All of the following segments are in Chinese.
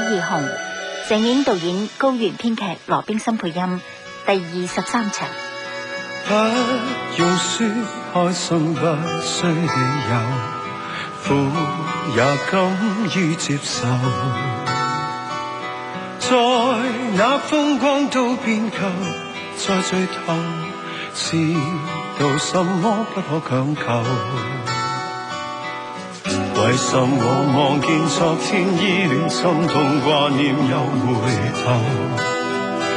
二易成郑影导演，高原编剧，罗冰心配音，第二十三场。不用说开心，不需理由，苦也甘于接受，在那风光都变旧，在最头，知道什么不可强求。为什么我望见昨天依恋、心痛、挂念，又回头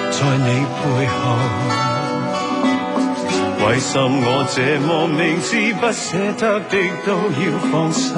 在你背后？为什么我这么明知不舍得的都要放手？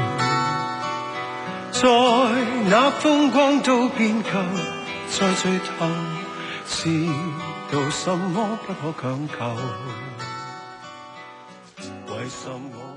在那风光都变旧，在最头，知道什么不可强求，为什么？